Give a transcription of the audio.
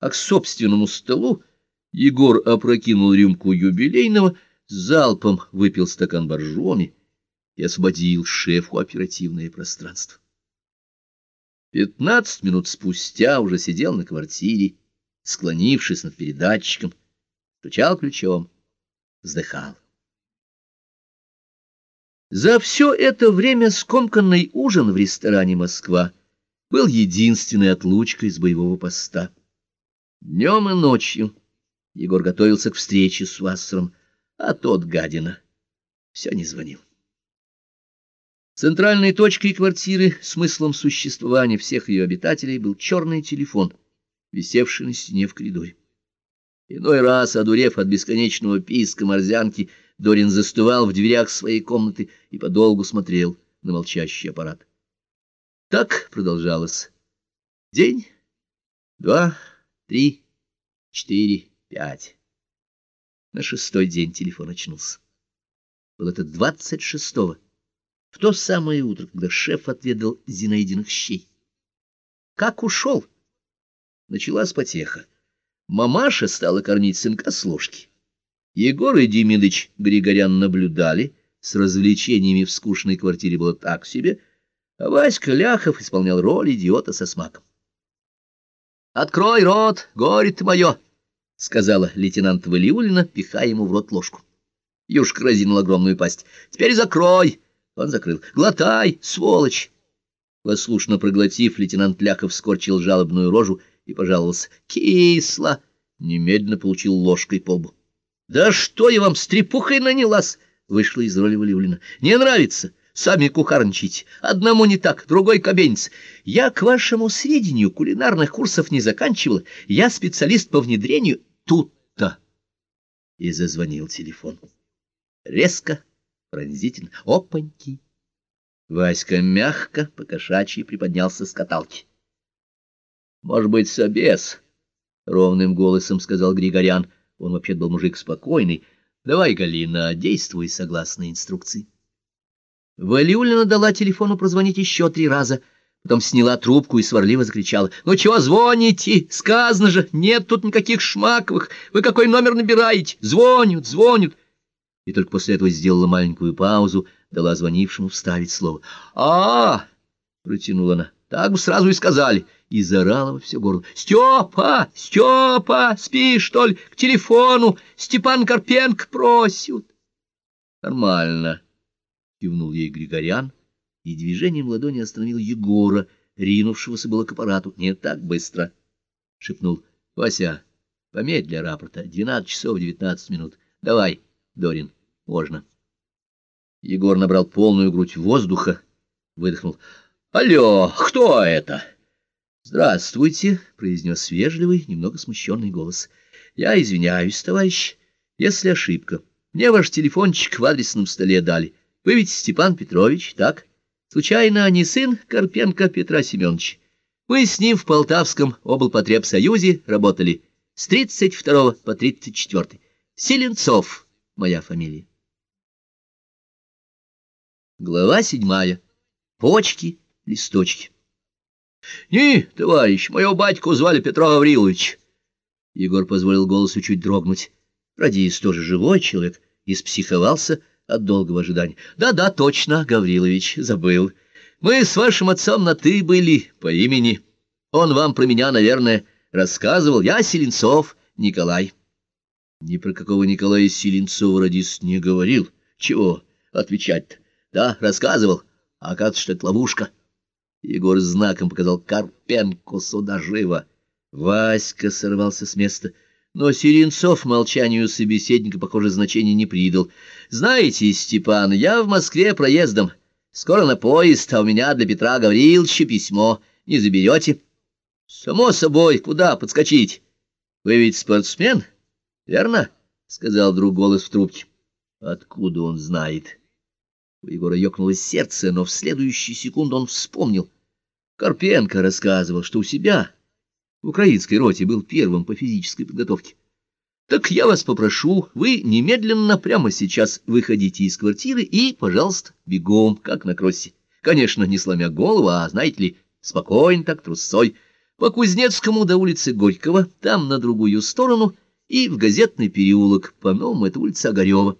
а к собственному столу Егор опрокинул рюмку юбилейного, залпом выпил стакан боржоми и освободил шефу оперативное пространство. Пятнадцать минут спустя уже сидел на квартире, склонившись над передатчиком, стучал ключом, вздыхал. За все это время скомканный ужин в ресторане «Москва» был единственной отлучкой с боевого поста. Днем и ночью Егор готовился к встрече с Вассером, а тот, гадина, все не звонил. Центральной точкой квартиры, смыслом существования всех ее обитателей, был черный телефон, висевший на стене в коридоре. Иной раз, одурев от бесконечного писка морзянки, Дорин застывал в дверях своей комнаты и подолгу смотрел на молчащий аппарат. Так продолжалось. День, два, три, четыре, пять. На шестой день телефон очнулся. Был это двадцать шестого в то самое утро, когда шеф отведал Зинаидиных щей. Как ушел? Началась потеха. Мамаша стала кормить сынка с ложки. Егор и Демидыч Григорян наблюдали, с развлечениями в скучной квартире было так себе, а Васька Ляхов исполнял роль идиота со смаком. «Открой рот, горе ты мое!» — сказала лейтенант Валиулина, пихая ему в рот ложку. Юшка разинул огромную пасть. «Теперь закрой!» Он закрыл. «Глотай, сволочь!» Послушно проглотив, лейтенант Ляхов скорчил жалобную рожу и пожаловался. «Кисло!» Немедленно получил ложкой по лбу. «Да что я вам с трепухой нанялась?» Вышла из роли Валиулина. «Не нравится? Сами кухарничайте. Одному не так, другой кабенец. Я, к вашему сведению, кулинарных курсов не заканчивала. Я специалист по внедрению тут-то». И зазвонил телефон. Резко пронзительно. Опаньки! Васька мягко, покошачьи приподнялся с каталки. — Может быть, собес? — ровным голосом сказал Григорян. Он вообще был мужик спокойный. — Давай, Галина, действуй согласно инструкции. Валиулина дала телефону прозвонить еще три раза, потом сняла трубку и сварливо закричала. — Ну чего звоните? Сказано же, нет тут никаких шмаковых. Вы какой номер набираете? Звонят, звонят и только после этого сделала маленькую паузу, дала звонившему вставить слово. а, -а, -а протянула она. «Так бы сразу и сказали!» И заорала во все горло. «Степа! Степа! Спишь, что ли? К телефону! Степан Карпенко просит!» «Нормально!» — кивнул ей Григорян, и движением ладони остановил Егора, ринувшегося было к аппарату. «Не так быстро!» — шепнул. «Вася, помедь для рапорта. Двенадцать часов девятнадцать минут. Давай, Дорин!» Можно. Егор набрал полную грудь воздуха, выдохнул. «Алло, кто это?» «Здравствуйте», — произнес вежливый, немного смущенный голос. «Я извиняюсь, товарищ, если ошибка. Мне ваш телефончик в адресном столе дали. Вы ведь Степан Петрович, так? Случайно не сын Карпенко Петра Семеновича? Мы с ним в Полтавском облпотребсоюзе работали с 32 по 34. Селенцов моя фамилия. Глава седьмая. Почки, листочки. — Не, товарищ, моего батьку звали Петро Гаврилович. Егор позволил голосу чуть дрогнуть. Радист тоже живой человек, и спсиховался от долгого ожидания. Да, — Да-да, точно, Гаврилович, забыл. Мы с вашим отцом на «ты» были по имени. Он вам про меня, наверное, рассказывал. Я Селенцов Николай. Ни про какого Николая Селенцова радист не говорил. Чего отвечать-то? Да, рассказывал. А как что это ловушка? Егор знаком показал Карпенко сюда живо. Васька сорвался с места. Но Серенцов молчанию собеседника, похоже, значения не придал. «Знаете, Степан, я в Москве проездом. Скоро на поезд, а у меня для Петра Гавриловича письмо. Не заберете?» «Само собой, куда подскочить? Вы ведь спортсмен, верно?» — сказал вдруг голос в трубке. «Откуда он знает?» У Егора ёкнуло сердце, но в следующую секунду он вспомнил. Карпенко рассказывал, что у себя в украинской роте был первым по физической подготовке. Так я вас попрошу, вы немедленно прямо сейчас выходите из квартиры и, пожалуйста, бегом, как на кроссе. Конечно, не сломя голову, а, знаете ли, спокойно так, трусцой. по Кузнецкому до улицы Горького, там на другую сторону, и в газетный переулок, по-новому это улица Огарева.